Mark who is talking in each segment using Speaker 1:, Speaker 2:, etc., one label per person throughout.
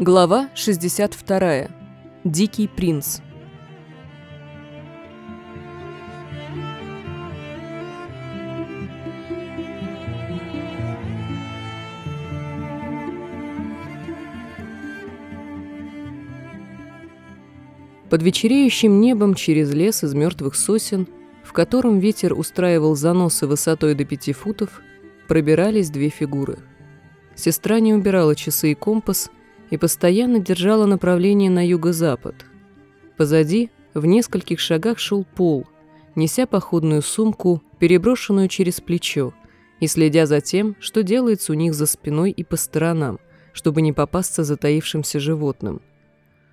Speaker 1: Глава 62. Дикий принц. Под вечереющим небом через лес из мертвых сосен, в котором ветер устраивал заносы высотой до пяти футов, пробирались две фигуры. Сестра не убирала часы и компас, и постоянно держала направление на юго-запад. Позади, в нескольких шагах шел Пол, неся походную сумку, переброшенную через плечо, и следя за тем, что делается у них за спиной и по сторонам, чтобы не попасться затаившимся животным.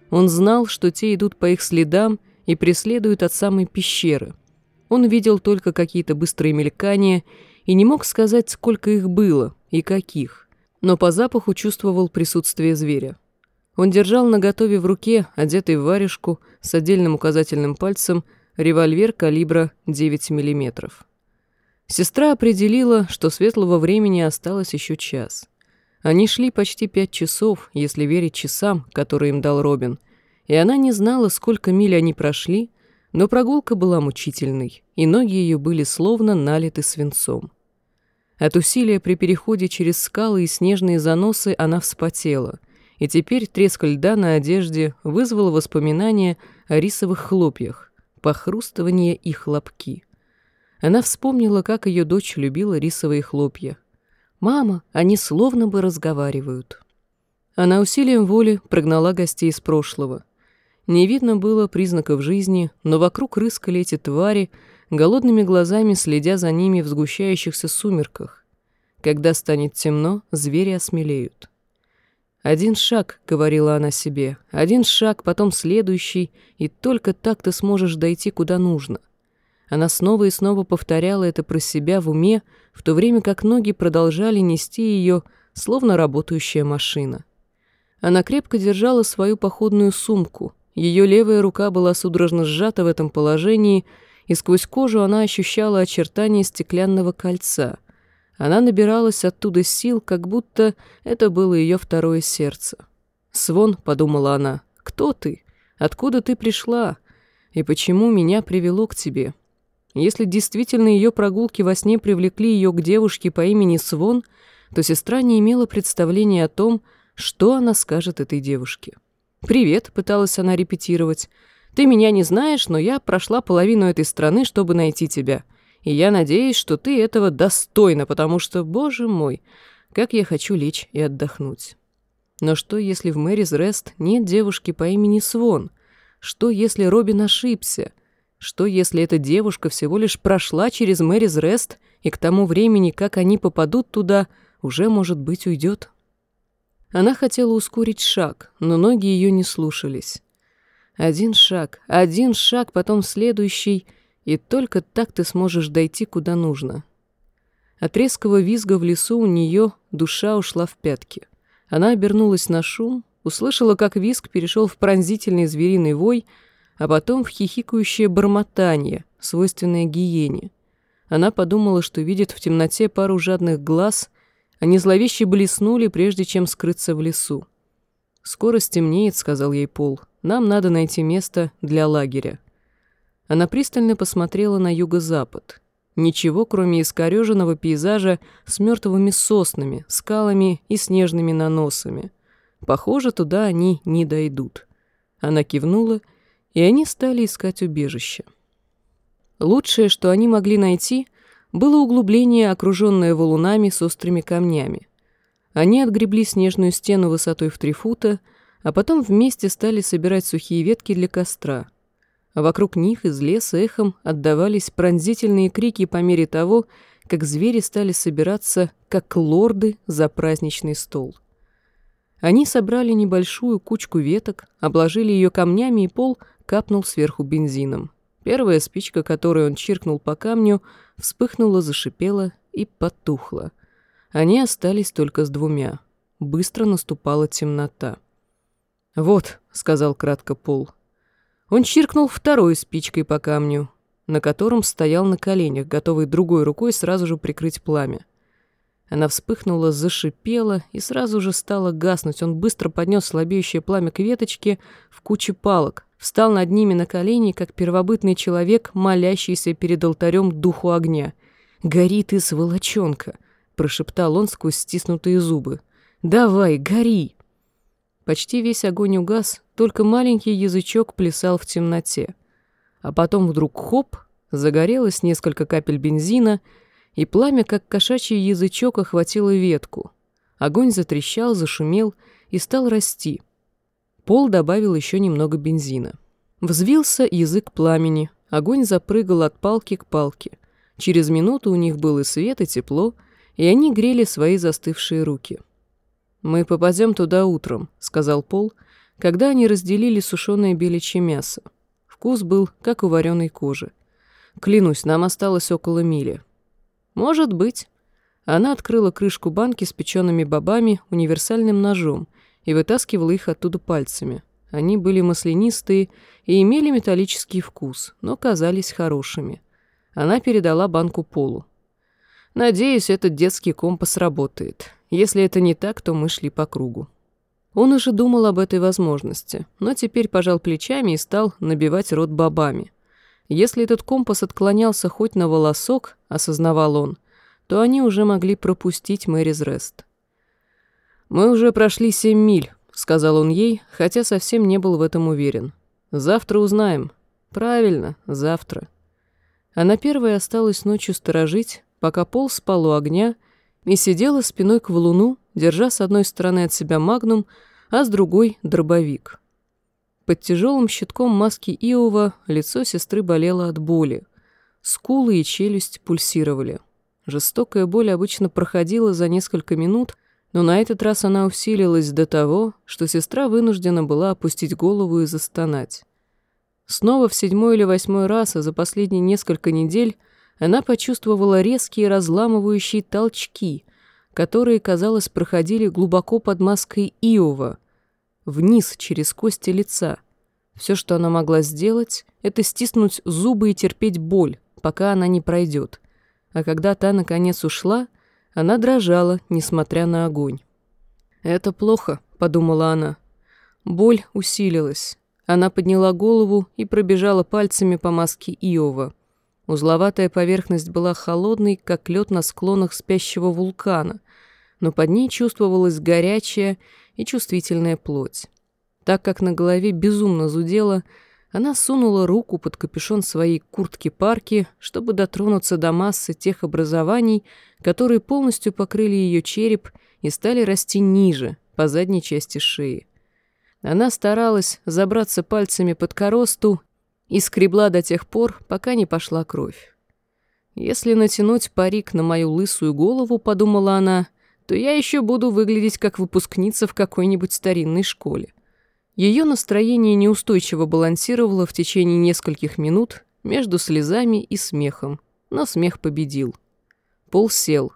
Speaker 1: Он знал, что те идут по их следам и преследуют от самой пещеры. Он видел только какие-то быстрые мелькания и не мог сказать, сколько их было и каких но по запаху чувствовал присутствие зверя. Он держал наготове в руке, одетый в варежку, с отдельным указательным пальцем, револьвер калибра 9 мм. Сестра определила, что светлого времени осталось еще час. Они шли почти пять часов, если верить часам, которые им дал Робин, и она не знала, сколько миль они прошли, но прогулка была мучительной, и ноги ее были словно налиты свинцом. От усилия при переходе через скалы и снежные заносы она вспотела, и теперь треск льда на одежде вызвал воспоминания о рисовых хлопьях, похрустывание и хлопки. Она вспомнила, как ее дочь любила рисовые хлопья. «Мама, они словно бы разговаривают». Она усилием воли прогнала гостей из прошлого. Не видно было признаков жизни, но вокруг рыскали эти твари, голодными глазами следя за ними в сгущающихся сумерках. Когда станет темно, звери осмелеют. «Один шаг», — говорила она себе, — «один шаг, потом следующий, и только так ты сможешь дойти куда нужно». Она снова и снова повторяла это про себя в уме, в то время как ноги продолжали нести ее, словно работающая машина. Она крепко держала свою походную сумку. Ее левая рука была судорожно сжата в этом положении — и сквозь кожу она ощущала очертания стеклянного кольца. Она набиралась оттуда сил, как будто это было ее второе сердце. «Свон», — подумала она, — «кто ты? Откуда ты пришла? И почему меня привело к тебе?» Если действительно ее прогулки во сне привлекли ее к девушке по имени Свон, то сестра не имела представления о том, что она скажет этой девушке. «Привет», — пыталась она репетировать, — ты меня не знаешь, но я прошла половину этой страны, чтобы найти тебя. И я надеюсь, что ты этого достойна, потому что, боже мой, как я хочу лечь и отдохнуть. Но что, если в Мэрис Рест нет девушки по имени Свон? Что, если Робин ошибся? Что, если эта девушка всего лишь прошла через Мэрис Рест, и к тому времени, как они попадут туда, уже, может быть, уйдет? Она хотела ускорить шаг, но ноги ее не слушались. Один шаг, один шаг, потом следующий, и только так ты сможешь дойти куда нужно. От резкого визга в лесу у нее душа ушла в пятки. Она обернулась на шум, услышала, как визг перешел в пронзительный звериный вой, а потом в хихикающее бормотание, свойственное гиене. Она подумала, что видит в темноте пару жадных глаз, они зловеще блеснули, прежде чем скрыться в лесу. «Скоро стемнеет», — сказал ей Пол. «Нам надо найти место для лагеря». Она пристально посмотрела на юго-запад. Ничего, кроме искореженного пейзажа с мертвыми соснами, скалами и снежными наносами. Похоже, туда они не дойдут. Она кивнула, и они стали искать убежище. Лучшее, что они могли найти, было углубление, окруженное валунами с острыми камнями. Они отгребли снежную стену высотой в три фута, а потом вместе стали собирать сухие ветки для костра. А вокруг них из леса эхом отдавались пронзительные крики по мере того, как звери стали собираться, как лорды, за праздничный стол. Они собрали небольшую кучку веток, обложили ее камнями, и пол капнул сверху бензином. Первая спичка, которую он чиркнул по камню, вспыхнула, зашипела и потухла — они остались только с двумя. Быстро наступала темнота. «Вот», — сказал кратко Пол. Он чиркнул второй спичкой по камню, на котором стоял на коленях, готовый другой рукой сразу же прикрыть пламя. Она вспыхнула, зашипела и сразу же стала гаснуть. Он быстро поднес слабеющее пламя к веточке в куче палок, встал над ними на колени, как первобытный человек, молящийся перед алтарем духу огня. «Гори ты, сволочонка!» — прошептал он сквозь стиснутые зубы. «Давай, гори!» Почти весь огонь угас, только маленький язычок плясал в темноте. А потом вдруг хоп, загорелось несколько капель бензина — и пламя, как кошачий язычок, охватило ветку. Огонь затрещал, зашумел и стал расти. Пол добавил еще немного бензина. Взвился язык пламени, огонь запрыгал от палки к палке. Через минуту у них был и свет, и тепло, и они грели свои застывшие руки. «Мы попадем туда утром», — сказал Пол, когда они разделили сушеное беличье мясо. Вкус был, как у вареной кожи. «Клянусь, нам осталось около мили. «Может быть». Она открыла крышку банки с печеными бобами универсальным ножом и вытаскивала их оттуда пальцами. Они были маслянистые и имели металлический вкус, но казались хорошими. Она передала банку Полу. «Надеюсь, этот детский компас работает. Если это не так, то мы шли по кругу». Он уже думал об этой возможности, но теперь пожал плечами и стал набивать рот бобами. Если этот компас отклонялся хоть на волосок, осознавал он, то они уже могли пропустить Мэрис Рест. «Мы уже прошли семь миль», — сказал он ей, хотя совсем не был в этом уверен. «Завтра узнаем». «Правильно, завтра». Она первая осталась ночью сторожить, пока Пол спал у огня, и сидела спиной к валуну, держа с одной стороны от себя магнум, а с другой — дробовик. Под тяжелым щитком маски Иова лицо сестры болело от боли. Скулы и челюсть пульсировали. Жестокая боль обычно проходила за несколько минут, но на этот раз она усилилась до того, что сестра вынуждена была опустить голову и застонать. Снова в седьмой или восьмой раз, за последние несколько недель, она почувствовала резкие разламывающие толчки, которые, казалось, проходили глубоко под маской Иова, вниз через кости лица. Все, что она могла сделать, это стиснуть зубы и терпеть боль, пока она не пройдет. А когда та, наконец, ушла, она дрожала, несмотря на огонь. «Это плохо», — подумала она. Боль усилилась. Она подняла голову и пробежала пальцами по маске Иова. Узловатая поверхность была холодной, как лед на склонах спящего вулкана, но под ней чувствовалась горячая и чувствительная плоть. Так как на голове безумно зудела, она сунула руку под капюшон своей куртки-парки, чтобы дотронуться до массы тех образований, которые полностью покрыли ее череп и стали расти ниже, по задней части шеи. Она старалась забраться пальцами под коросту и скребла до тех пор, пока не пошла кровь. «Если натянуть парик на мою лысую голову», — подумала она, то я еще буду выглядеть как выпускница в какой-нибудь старинной школе. Ее настроение неустойчиво балансировало в течение нескольких минут между слезами и смехом, но смех победил. Пол сел.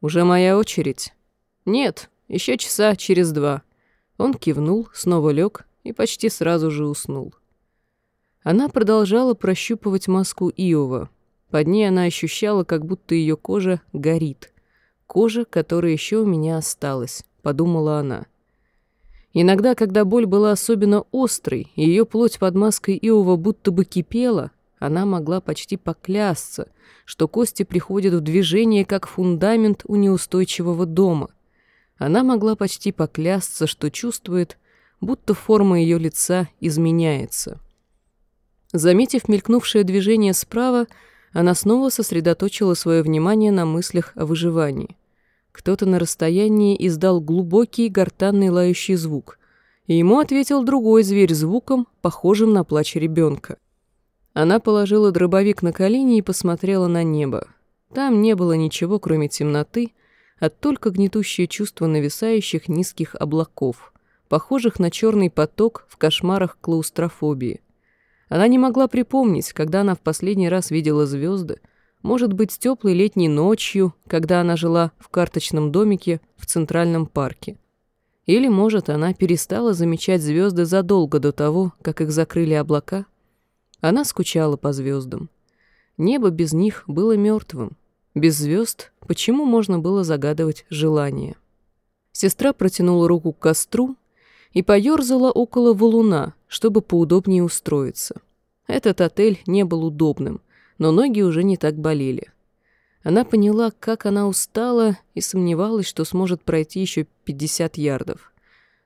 Speaker 1: «Уже моя очередь?» «Нет, еще часа через два». Он кивнул, снова лег и почти сразу же уснул. Она продолжала прощупывать маску Иова. Под ней она ощущала, как будто ее кожа горит. Кожа, которая еще у меня осталась, подумала она. Иногда, когда боль была особенно острой, и ее плоть под маской Иова будто бы кипела, она могла почти поклясться, что кости приходят в движение, как фундамент у неустойчивого дома. Она могла почти поклясться, что чувствует, будто форма ее лица изменяется. Заметив мелькнувшее движение справа, она снова сосредоточила свое внимание на мыслях о выживании. Кто-то на расстоянии издал глубокий гортанный лающий звук, и ему ответил другой зверь звуком, похожим на плач ребенка. Она положила дробовик на колени и посмотрела на небо. Там не было ничего, кроме темноты, а только гнетущее чувство нависающих низких облаков, похожих на черный поток в кошмарах клаустрофобии. Она не могла припомнить, когда она в последний раз видела звезды, может быть, теплой летней ночью, когда она жила в карточном домике в Центральном парке. Или, может, она перестала замечать звезды задолго до того, как их закрыли облака. Она скучала по звездам. Небо без них было мертвым. Без звезд почему можно было загадывать желание? Сестра протянула руку к костру и поёрзала около валуна, чтобы поудобнее устроиться. Этот отель не был удобным, но ноги уже не так болели. Она поняла, как она устала, и сомневалась, что сможет пройти еще 50 ярдов.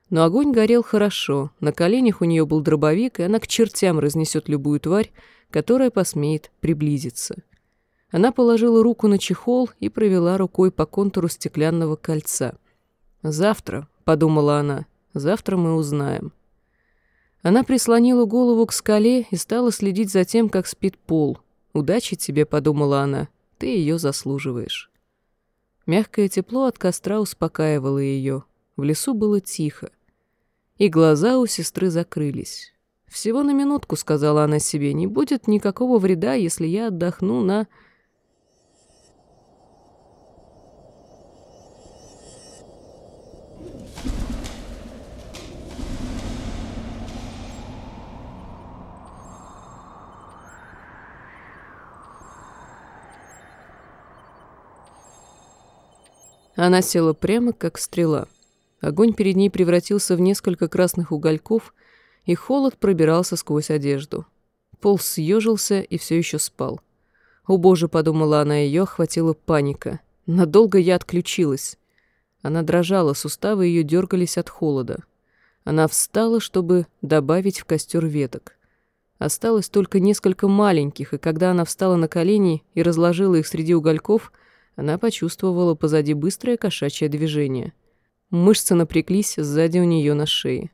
Speaker 1: Но огонь горел хорошо, на коленях у нее был дробовик, и она к чертям разнесет любую тварь, которая посмеет приблизиться. Она положила руку на чехол и провела рукой по контуру стеклянного кольца. «Завтра», — подумала она, — «завтра мы узнаем». Она прислонила голову к скале и стала следить за тем, как спит пол. «Удачи тебе», — подумала она, — «ты ее заслуживаешь». Мягкое тепло от костра успокаивало ее. В лесу было тихо. И глаза у сестры закрылись. «Всего на минутку», — сказала она себе, — «не будет никакого вреда, если я отдохну на...» Она села прямо, как стрела. Огонь перед ней превратился в несколько красных угольков, и холод пробирался сквозь одежду. Пол съежился и все еще спал. «О боже», — подумала она, ее охватила паника. «Надолго я отключилась». Она дрожала, суставы ее дергались от холода. Она встала, чтобы добавить в костер веток. Осталось только несколько маленьких, и когда она встала на колени и разложила их среди угольков — она почувствовала позади быстрое кошачье движение. Мышцы напряглись сзади у нее на шее.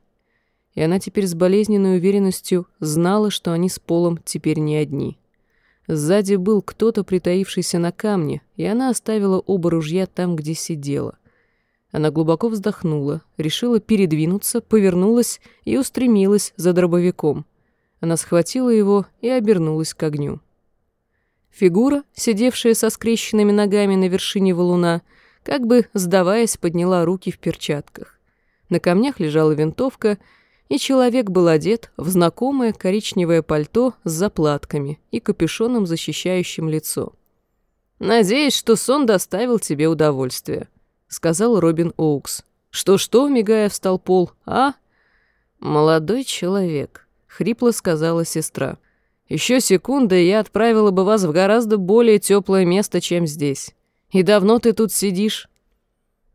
Speaker 1: И она теперь с болезненной уверенностью знала, что они с Полом теперь не одни. Сзади был кто-то, притаившийся на камне, и она оставила оба ружья там, где сидела. Она глубоко вздохнула, решила передвинуться, повернулась и устремилась за дробовиком. Она схватила его и обернулась к огню. Фигура, сидевшая со скрещенными ногами на вершине валуна, как бы сдаваясь, подняла руки в перчатках. На камнях лежала винтовка, и человек был одет в знакомое коричневое пальто с заплатками и капюшоном, защищающим лицо. «Надеюсь, что сон доставил тебе удовольствие», — сказал Робин Оукс. «Что-что?» — мигая встал Пол. «А?» «Молодой человек», — хрипло сказала сестра. Еще секунда, и я отправила бы вас в гораздо более теплое место, чем здесь. И давно ты тут сидишь?»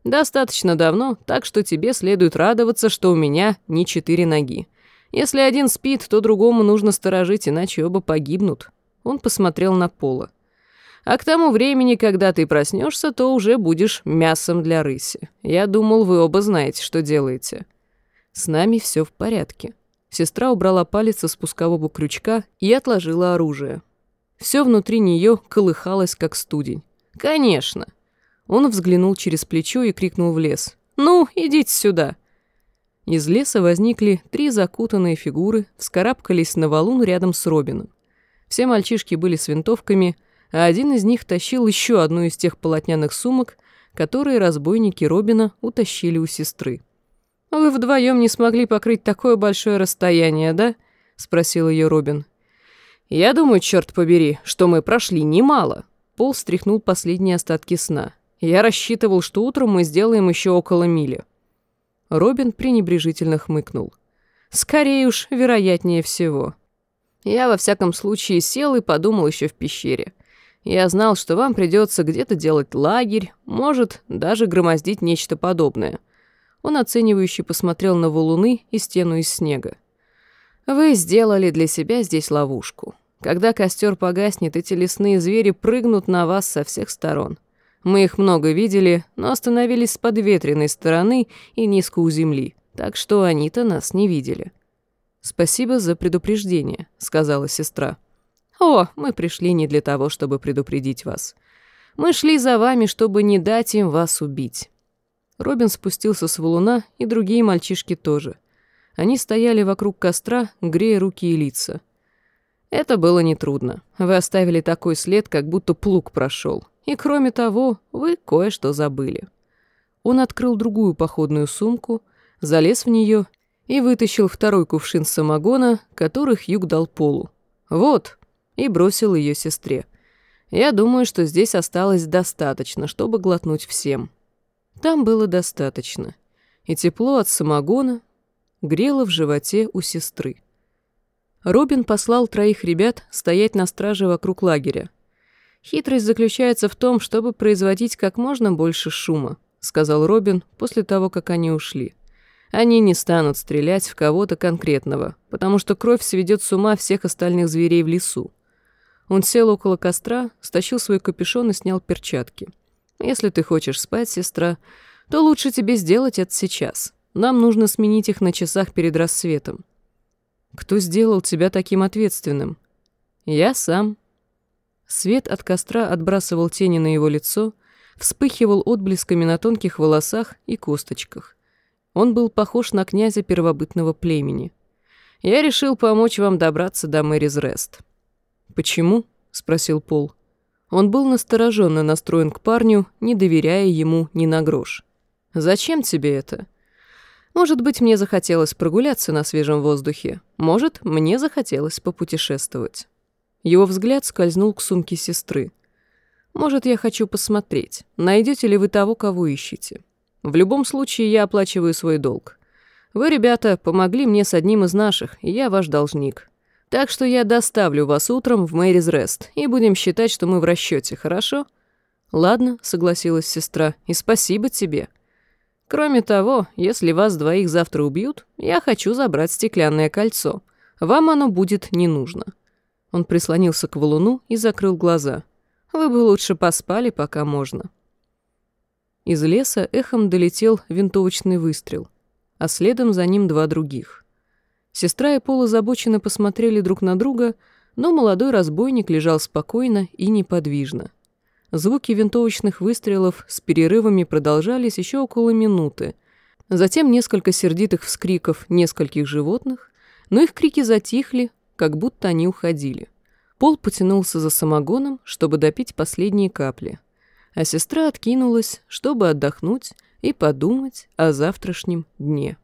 Speaker 1: «Достаточно давно, так что тебе следует радоваться, что у меня не четыре ноги. Если один спит, то другому нужно сторожить, иначе оба погибнут». Он посмотрел на Пола. «А к тому времени, когда ты проснешься, то уже будешь мясом для рыси. Я думал, вы оба знаете, что делаете». «С нами все в порядке», Сестра убрала палец со спускового крючка и отложила оружие. Все внутри нее колыхалось, как студень. «Конечно!» Он взглянул через плечо и крикнул в лес. «Ну, идите сюда!» Из леса возникли три закутанные фигуры, вскарабкались на валун рядом с Робином. Все мальчишки были с винтовками, а один из них тащил еще одну из тех полотняных сумок, которые разбойники Робина утащили у сестры. «Вы вдвоем не смогли покрыть такое большое расстояние, да?» — спросил ее Робин. «Я думаю, черт побери, что мы прошли немало». Пол стряхнул последние остатки сна. «Я рассчитывал, что утром мы сделаем еще около мили». Робин пренебрежительно хмыкнул. «Скорее уж, вероятнее всего. Я, во всяком случае, сел и подумал еще в пещере. Я знал, что вам придется где-то делать лагерь, может, даже громоздить нечто подобное». Он оценивающе посмотрел на валуны и стену из снега. «Вы сделали для себя здесь ловушку. Когда костер погаснет, эти лесные звери прыгнут на вас со всех сторон. Мы их много видели, но остановились с подветренной стороны и низко у земли, так что они-то нас не видели». «Спасибо за предупреждение», — сказала сестра. «О, мы пришли не для того, чтобы предупредить вас. Мы шли за вами, чтобы не дать им вас убить. Робин спустился с валуна, и другие мальчишки тоже. Они стояли вокруг костра, грея руки и лица. Это было нетрудно. Вы оставили такой след, как будто плуг прошел. И кроме того, вы кое-что забыли. Он открыл другую походную сумку, залез в нее и вытащил второй кувшин самогона, который Хьюг дал Полу. «Вот!» и бросил ее сестре. Я думаю, что здесь осталось достаточно, чтобы глотнуть всем. Там было достаточно. И тепло от самогона грело в животе у сестры. Робин послал троих ребят стоять на страже вокруг лагеря. «Хитрость заключается в том, чтобы производить как можно больше шума», сказал Робин после того, как они ушли. «Они не станут стрелять в кого-то конкретного, потому что кровь сведет с ума всех остальных зверей в лесу. Он сел около костра, стащил свой капюшон и снял перчатки. «Если ты хочешь спать, сестра, то лучше тебе сделать это сейчас. Нам нужно сменить их на часах перед рассветом». «Кто сделал тебя таким ответственным?» «Я сам». Свет от костра отбрасывал тени на его лицо, вспыхивал отблесками на тонких волосах и косточках. Он был похож на князя первобытного племени. «Я решил помочь вам добраться до Мэрис Рест». «Почему?» — спросил Пол. Он был настороженно настроен к парню, не доверяя ему ни на грош. «Зачем тебе это?» «Может быть, мне захотелось прогуляться на свежем воздухе. Может, мне захотелось попутешествовать». Его взгляд скользнул к сумке сестры. «Может, я хочу посмотреть, найдете ли вы того, кого ищете. В любом случае, я оплачиваю свой долг. Вы, ребята, помогли мне с одним из наших, и я ваш должник. Так что я доставлю вас утром в Мэрис Рест, и будем считать, что мы в расчете, хорошо?» «Ладно», — согласилась сестра, — «и спасибо тебе». «Кроме того, если вас двоих завтра убьют, я хочу забрать стеклянное кольцо. Вам оно будет не нужно». Он прислонился к валуну и закрыл глаза. «Вы бы лучше поспали, пока можно». Из леса эхом долетел винтовочный выстрел, а следом за ним два других. Сестра и Пол озабоченно посмотрели друг на друга, но молодой разбойник лежал спокойно и неподвижно. Звуки винтовочных выстрелов с перерывами продолжались еще около минуты. Затем несколько сердитых вскриков нескольких животных, но их крики затихли, как будто они уходили. Пол потянулся за самогоном, чтобы допить последние капли, а сестра откинулась, чтобы отдохнуть и подумать о завтрашнем дне.